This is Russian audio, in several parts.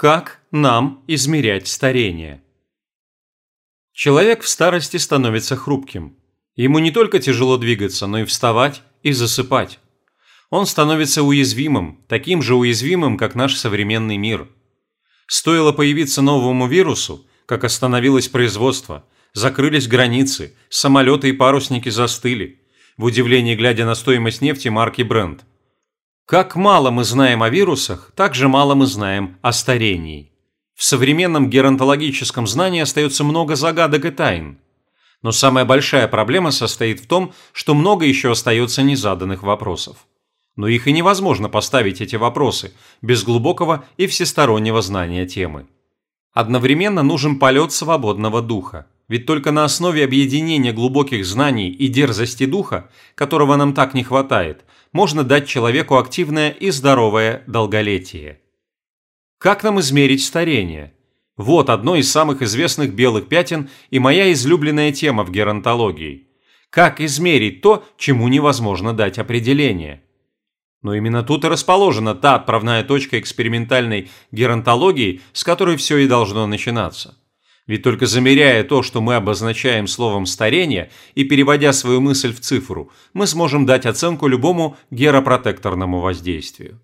Как нам измерять старение? Человек в старости становится хрупким. Ему не только тяжело двигаться, но и вставать и засыпать. Он становится уязвимым, таким же уязвимым, как наш современный мир. Стоило появиться новому вирусу, как остановилось производство, закрылись границы, самолеты и парусники застыли, в удивлении глядя на стоимость нефти марки Brent. Как мало мы знаем о вирусах, так же мало мы знаем о старении. В современном геронтологическом знании остается много загадок и тайн. Но самая большая проблема состоит в том, что много еще остается незаданных вопросов. Но их и невозможно поставить эти вопросы без глубокого и всестороннего знания темы. Одновременно нужен полет свободного духа. Ведь только на основе объединения глубоких знаний и дерзости духа, которого нам так не хватает, можно дать человеку активное и здоровое долголетие. Как нам измерить старение? Вот одно из самых известных белых пятен и моя излюбленная тема в геронтологии. Как измерить то, чему невозможно дать определение? Но именно тут и расположена та отправная точка экспериментальной геронтологии, с которой все и должно начинаться. Ведь только замеряя то, что мы обозначаем словом «старение» и переводя свою мысль в цифру, мы сможем дать оценку любому геропротекторному воздействию.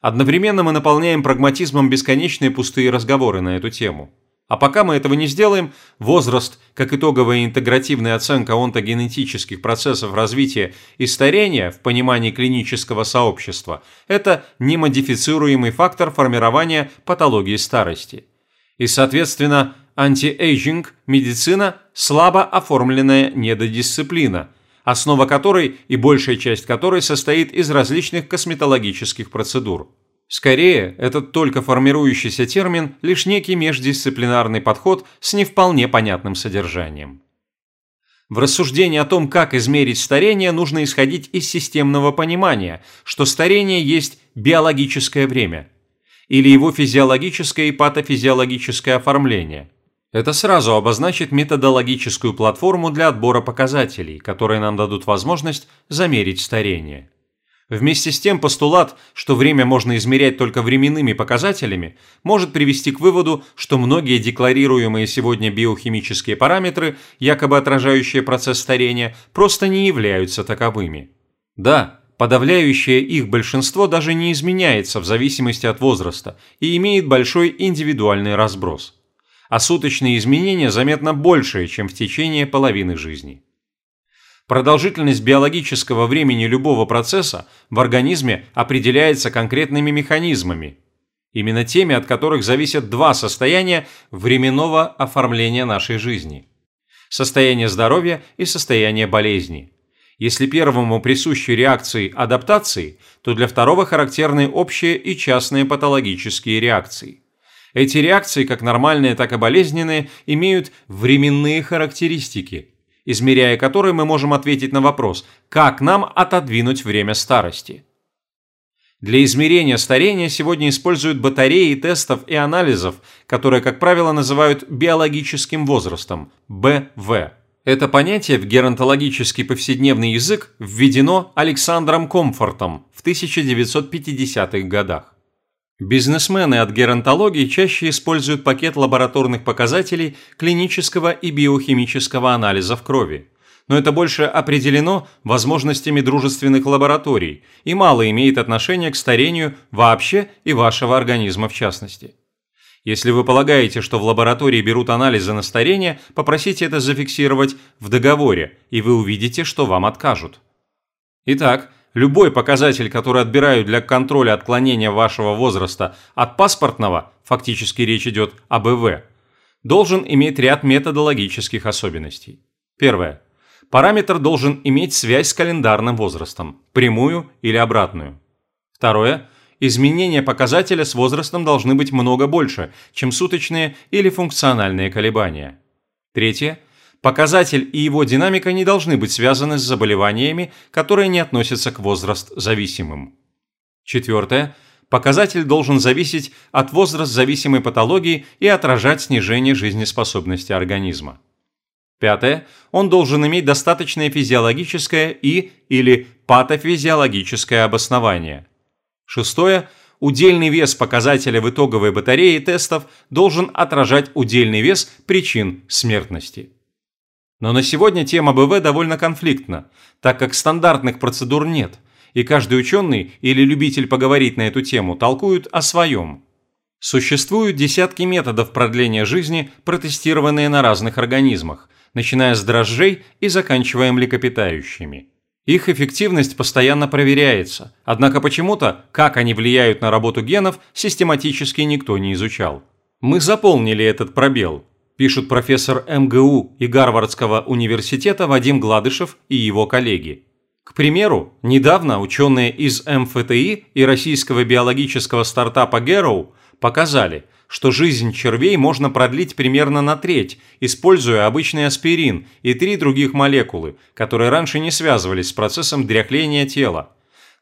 Одновременно мы наполняем прагматизмом бесконечные пустые разговоры на эту тему. А пока мы этого не сделаем, возраст, как итоговая интегративная оценка онтогенетических процессов развития и старения в понимании клинического сообщества – это немодифицируемый фактор формирования патологии старости. И, соответственно, антиэйджинг – медицина – слабо оформленная недодисциплина, основа которой и большая часть которой состоит из различных косметологических процедур. Скорее, этот только формирующийся термин – лишь некий междисциплинарный подход с не вполне понятным содержанием. В рассуждении о том, как измерить старение, нужно исходить из системного понимания, что старение есть биологическое время, или его физиологическое и патофизиологическое оформление – это сразу обозначит методологическую платформу для отбора показателей, которые нам дадут возможность замерить старение. Вместе с тем постулат, что время можно измерять только временными показателями, может привести к выводу, что многие декларируемые сегодня биохимические параметры, якобы отражающие процесс старения, просто не являются таковыми. Да, подавляющее их большинство даже не изменяется в зависимости от возраста и имеет большой индивидуальный разброс а суточные изменения заметно большие, чем в течение половины жизни. Продолжительность биологического времени любого процесса в организме определяется конкретными механизмами, именно теми, от которых зависят два состояния временного оформления нашей жизни – состояние здоровья и состояние болезни. Если первому присущи реакции адаптации, то для второго характерны общие и частные патологические реакции. Эти реакции, как нормальные, так и болезненные, имеют временные характеристики, измеряя которые мы можем ответить на вопрос, как нам отодвинуть время старости. Для измерения старения сегодня используют батареи тестов и анализов, которые, как правило, называют биологическим возрастом – БВ. Это понятие в геронтологический повседневный язык введено Александром Комфортом в 1950-х годах. Бизнесмены от геронтологии чаще используют пакет лабораторных показателей клинического и биохимического анализа в крови. Но это больше определено возможностями дружественных лабораторий и мало имеет отношения к старению вообще и вашего организма в частности. Если вы полагаете, что в лаборатории берут анализы на старение, попросите это зафиксировать в договоре, и вы увидите, что вам откажут. Итак, Любой показатель, который отбирают для контроля отклонения вашего возраста от паспортного, фактически речь идет об ИВ, должен иметь ряд методологических особенностей. Первое. Параметр должен иметь связь с календарным возрастом, прямую или обратную. Второе. Изменения показателя с возрастом должны быть много больше, чем суточные или функциональные колебания. Третье. Показатель и его динамика не должны быть связаны с заболеваниями, которые не относятся к возраст-зависимым. Четвертое. Показатель должен зависеть от возраст-зависимой патологии и отражать снижение жизнеспособности организма. Пятое. Он должен иметь достаточное физиологическое и или патофизиологическое обоснование. Шестое. удельный вес показателя в итоговой батарее тестов должен отражать удельный вес причин смертности. Но на сегодня тема БВ довольно конфликтна, так как стандартных процедур нет, и каждый ученый или любитель поговорить на эту тему толкуют о своем. Существуют десятки методов продления жизни, протестированные на разных организмах, начиная с дрожжей и заканчивая млекопитающими. Их эффективность постоянно проверяется, однако почему-то, как они влияют на работу генов, систематически никто не изучал. Мы заполнили этот пробел, пишут профессор МГУ и Гарвардского университета Вадим Гладышев и его коллеги. К примеру, недавно ученые из МФТИ и российского биологического стартапа Garrow показали, что жизнь червей можно продлить примерно на треть, используя обычный аспирин и три других молекулы, которые раньше не связывались с процессом дряхления тела.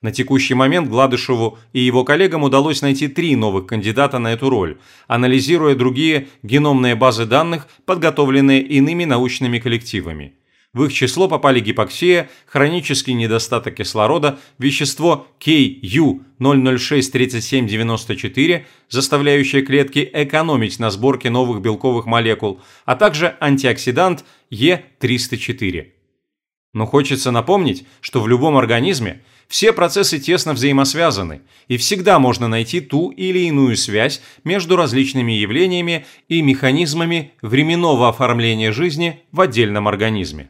На текущий момент Гладышеву и его коллегам удалось найти три новых кандидата на эту роль, анализируя другие геномные базы данных, подготовленные иными научными коллективами. В их число попали гипоксия, хронический недостаток кислорода, вещество KU0063794, заставляющее клетки экономить на сборке новых белковых молекул, а также антиоксидант Е304. Но хочется напомнить, что в любом организме все процессы тесно взаимосвязаны, и всегда можно найти ту или иную связь между различными явлениями и механизмами временного оформления жизни в отдельном организме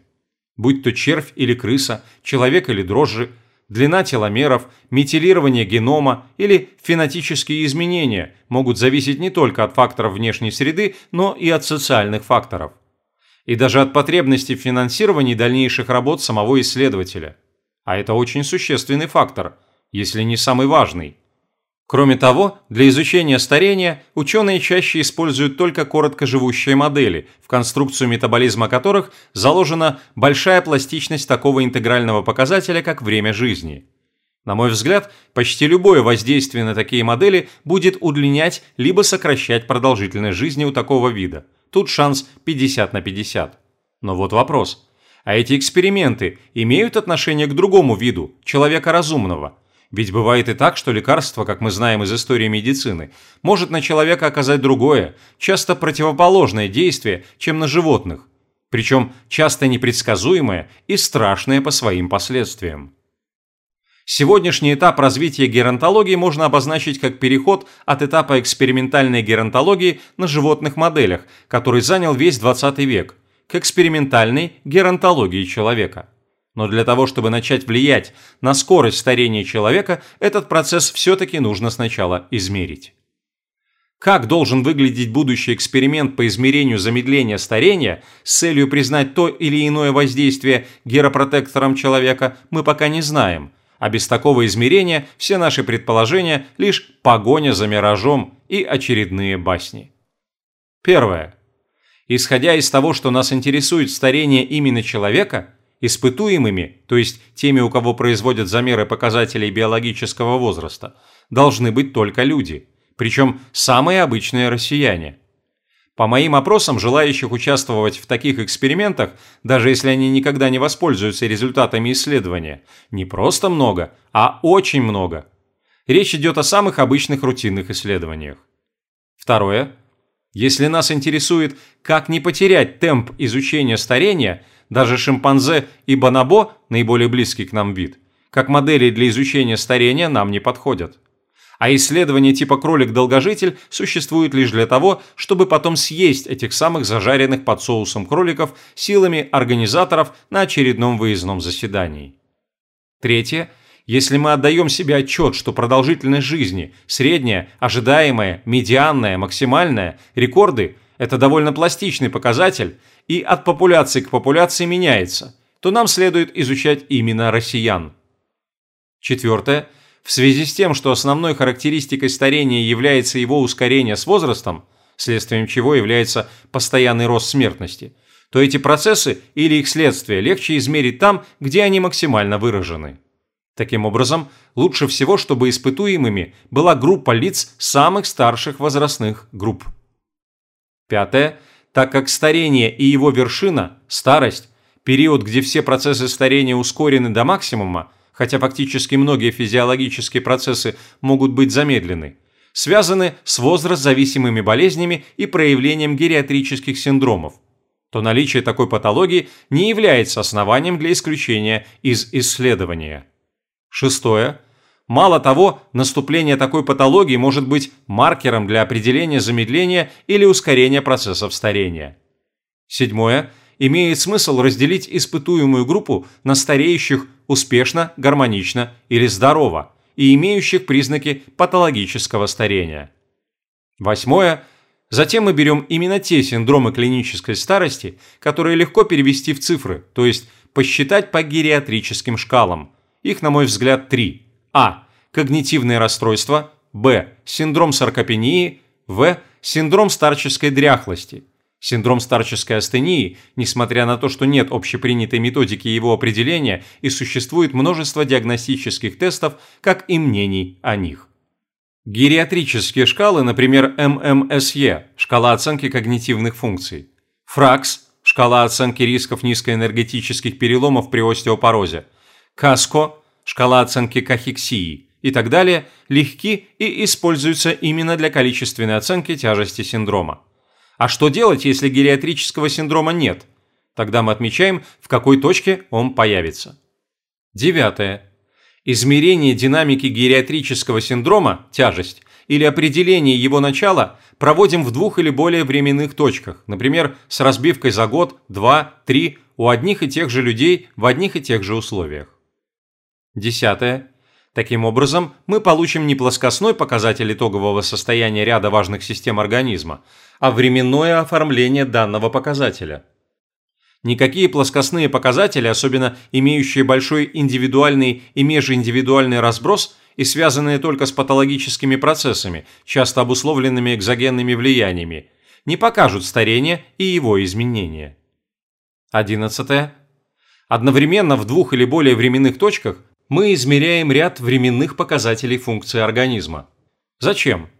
будь то червь или крыса, человек или дрожжи, длина теломеров, метилирование генома или фенотические изменения могут зависеть не только от факторов внешней среды, но и от социальных факторов. И даже от потребностей в финансировании дальнейших работ самого исследователя. А это очень существенный фактор, если не самый важный. Кроме того, для изучения старения ученые чаще используют только короткоживущие модели, в конструкцию метаболизма которых заложена большая пластичность такого интегрального показателя, как время жизни. На мой взгляд, почти любое воздействие на такие модели будет удлинять либо сокращать продолжительность жизни у такого вида. Тут шанс 50 на 50. Но вот вопрос. А эти эксперименты имеют отношение к другому виду, человека разумного – ведь бывает и так, что лекарство, как мы знаем из истории медицины, может на человека оказать другое, часто противоположное действие, чем на животных, причем часто непредсказуемое и страшное по своим последствиям. Сегодняшний этап развития геронтологии можно обозначить как переход от этапа экспериментальной геронтологии на животных моделях, который занял весь 20 век, к экспериментальной геронтологии человека. Но для того, чтобы начать влиять на скорость старения человека, этот процесс все-таки нужно сначала измерить. Как должен выглядеть будущий эксперимент по измерению замедления старения с целью признать то или иное воздействие геропротектором человека, мы пока не знаем, а без такого измерения все наши предположения – лишь погоня за миражом и очередные басни. Первое. Исходя из того, что нас интересует старение именно человека – Испытуемыми, то есть теми, у кого производят замеры показателей биологического возраста, должны быть только люди, причем самые обычные россияне. По моим опросам, желающих участвовать в таких экспериментах, даже если они никогда не воспользуются результатами исследования, не просто много, а очень много. Речь идет о самых обычных рутинных исследованиях. Второе. Если нас интересует, как не потерять темп изучения старения – даже шимпанзе и бонобо, наиболее близкий к нам вид, как модели для изучения старения нам не подходят. А исследования типа кролик-долгожитель существуют лишь для того, чтобы потом съесть этих самых зажаренных под соусом кроликов силами организаторов на очередном выездном заседании. Третье. Если мы отдаем себе отчет, что продолжительность жизни, средняя, ожидаемая, медианная, максимальная, рекорды – это довольно пластичный показатель, и от популяции к популяции меняется, то нам следует изучать именно россиян. Четвертое. В связи с тем, что основной характеристикой старения является его ускорение с возрастом, следствием чего является постоянный рост смертности, то эти процессы или их следствия легче измерить там, где они максимально выражены. Таким образом, лучше всего, чтобы испытуемыми была группа лиц самых старших возрастных групп. Пятое так как старение и его вершина, старость, период, где все процессы старения ускорены до максимума, хотя фактически многие физиологические процессы могут быть замедлены, связаны с возраст-зависимыми болезнями и проявлением гериатрических синдромов, то наличие такой патологии не является основанием для исключения из исследования. Шестое. Мало того, наступление такой патологии может быть маркером для определения замедления или ускорения процессов старения. Седьмое. Имеет смысл разделить испытуемую группу на стареющих успешно, гармонично или здорово и имеющих признаки патологического старения. Восьмое. Затем мы берем именно те синдромы клинической старости, которые легко перевести в цифры, то есть посчитать по гериатрическим шкалам. Их, на мой взгляд, три. А. Когнитивные расстройства. Б. Синдром саркопении. В. Синдром старческой дряхлости. Синдром старческой астении, несмотря на то, что нет общепринятой методики его определения и существует множество диагностических тестов, как и мнений о них. Гериатрические шкалы, например, ММСЕ – шкала оценки когнитивных функций, ФРАКС – шкала оценки рисков низкоэнергетических переломов при остеопорозе, КАСКО – шкала оценки кахексии и так далее, легки и используются именно для количественной оценки тяжести синдрома. А что делать, если гериатрического синдрома нет? Тогда мы отмечаем, в какой точке он появится. Девятое. Измерение динамики гериатрического синдрома, тяжесть, или определение его начала проводим в двух или более временных точках, например, с разбивкой за год, два, три, у одних и тех же людей в одних и тех же условиях. Десятое. Таким образом, мы получим не плоскостной показатель итогового состояния ряда важных систем организма, а временное оформление данного показателя. Никакие плоскостные показатели, особенно имеющие большой индивидуальный и межиндивидуальный разброс и связанные только с патологическими процессами, часто обусловленными экзогенными влияниями, не покажут старение и его изменения. 11. Одновременно в двух или более временных точках мы измеряем ряд временных показателей функции организма. Зачем?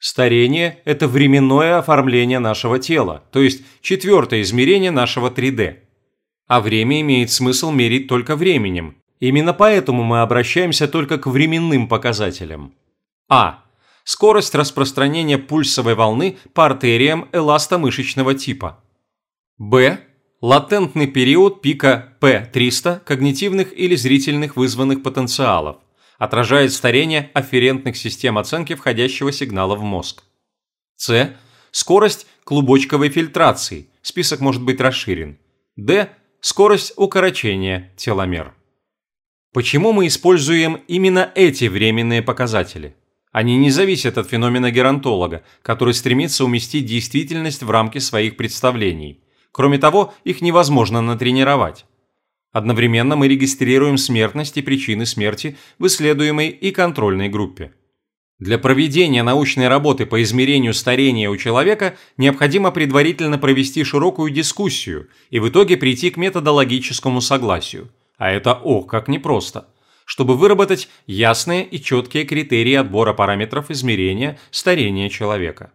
Старение – это временное оформление нашего тела, то есть четвертое измерение нашего 3D. А время имеет смысл мерить только временем. Именно поэтому мы обращаемся только к временным показателям. А. Скорость распространения пульсовой волны по артериям эластомышечного типа. Б латентный период пика P300 когнитивных или зрительных вызванных потенциалов, отражает старение афферентных систем оценки входящего сигнала в мозг. С. Скорость клубочковой фильтрации, список может быть расширен. Д. Скорость укорочения теломер. Почему мы используем именно эти временные показатели? Они не зависят от феномена геронтолога, который стремится уместить действительность в рамки своих представлений – Кроме того, их невозможно натренировать. Одновременно мы регистрируем смертность и причины смерти в исследуемой и контрольной группе. Для проведения научной работы по измерению старения у человека необходимо предварительно провести широкую дискуссию и в итоге прийти к методологическому согласию. А это ох, как непросто. Чтобы выработать ясные и четкие критерии отбора параметров измерения старения человека.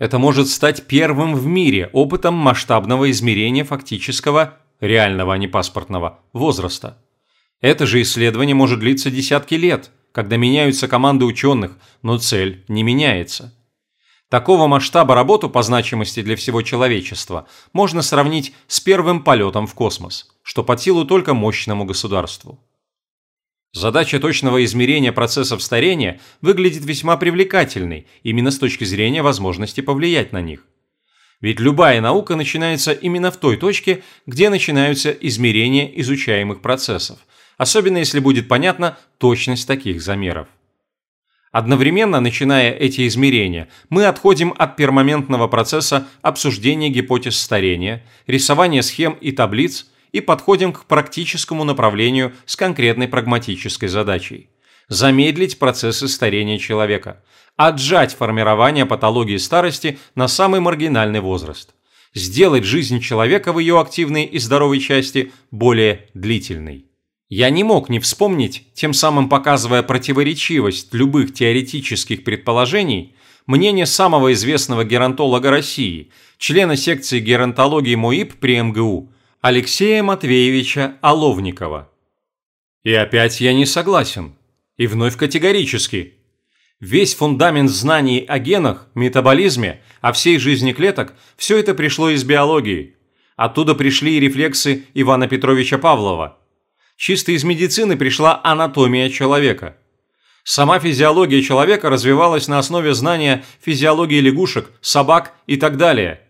Это может стать первым в мире опытом масштабного измерения фактического, реального, а не паспортного, возраста. Это же исследование может длиться десятки лет, когда меняются команды ученых, но цель не меняется. Такого масштаба работу по значимости для всего человечества можно сравнить с первым полетом в космос, что под силу только мощному государству. Задача точного измерения процессов старения выглядит весьма привлекательной именно с точки зрения возможности повлиять на них. Ведь любая наука начинается именно в той точке, где начинаются измерения изучаемых процессов, особенно если будет понятна точность таких замеров. Одновременно, начиная эти измерения, мы отходим от пермоментного процесса обсуждения гипотез старения, рисования схем и таблиц и подходим к практическому направлению с конкретной прагматической задачей – замедлить процессы старения человека, отжать формирование патологии старости на самый маргинальный возраст, сделать жизнь человека в ее активной и здоровой части более длительной. Я не мог не вспомнить, тем самым показывая противоречивость любых теоретических предположений, мнение самого известного геронтолога России, члена секции геронтологии МОИП при МГУ – Алексея Матвеевича Оловникова. И опять я не согласен. И вновь категорически. Весь фундамент знаний о генах, метаболизме, о всей жизни клеток – все это пришло из биологии. Оттуда пришли и рефлексы Ивана Петровича Павлова. Чисто из медицины пришла анатомия человека. Сама физиология человека развивалась на основе знания физиологии лягушек, собак и так далее.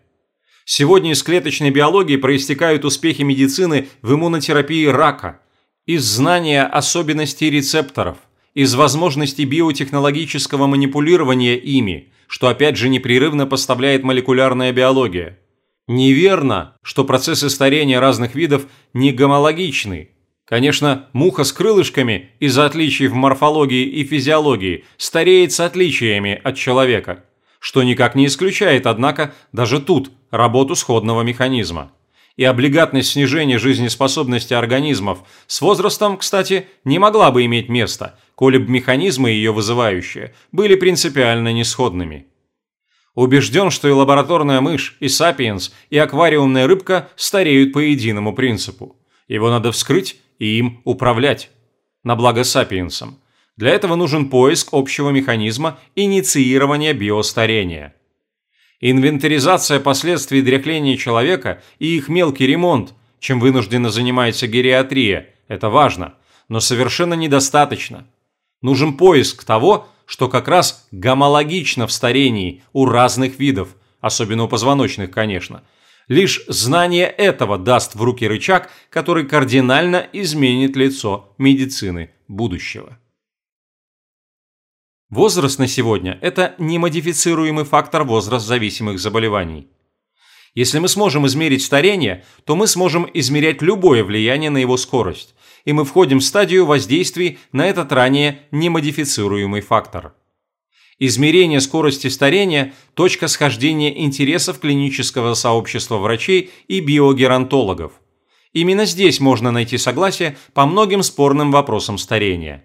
Сегодня из клеточной биологии проистекают успехи медицины в иммунотерапии рака, из знания особенностей рецепторов – из возможностей биотехнологического манипулирования ими, что опять же непрерывно поставляет молекулярная биология. Неверно, что процессы старения разных видов не гомологичны. Конечно, муха с крылышками из-за отличий в морфологии и физиологии стареет с отличиями от человека, что никак не исключает, однако, даже тут работу сходного механизма и облигатность снижения жизнеспособности организмов с возрастом, кстати, не могла бы иметь места, коли бы механизмы ее вызывающие были принципиально несходными. Убежден, что и лабораторная мышь, и сапиенс, и аквариумная рыбка стареют по единому принципу. Его надо вскрыть и им управлять. На благо сапиенсам. Для этого нужен поиск общего механизма инициирования биостарения – Инвентаризация последствий дряхления человека и их мелкий ремонт, чем вынуждена занимается гериатрия, это важно, но совершенно недостаточно. Нужен поиск того, что как раз гомологично в старении у разных видов, особенно у позвоночных, конечно. Лишь знание этого даст в руки рычаг, который кардинально изменит лицо медицины будущего. Возраст на сегодня – это немодифицируемый фактор возраст зависимых заболеваний. Если мы сможем измерить старение, то мы сможем измерять любое влияние на его скорость, и мы входим в стадию воздействий на этот ранее немодифицируемый фактор. Измерение скорости старения – точка схождения интересов клинического сообщества врачей и биогеронтологов. Именно здесь можно найти согласие по многим спорным вопросам старения.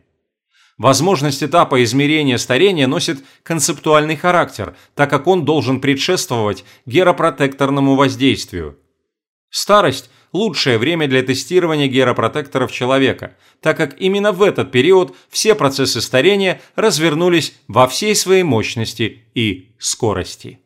Возможность этапа измерения старения носит концептуальный характер, так как он должен предшествовать геропротекторному воздействию. Старость – лучшее время для тестирования геропротекторов человека, так как именно в этот период все процессы старения развернулись во всей своей мощности и скорости.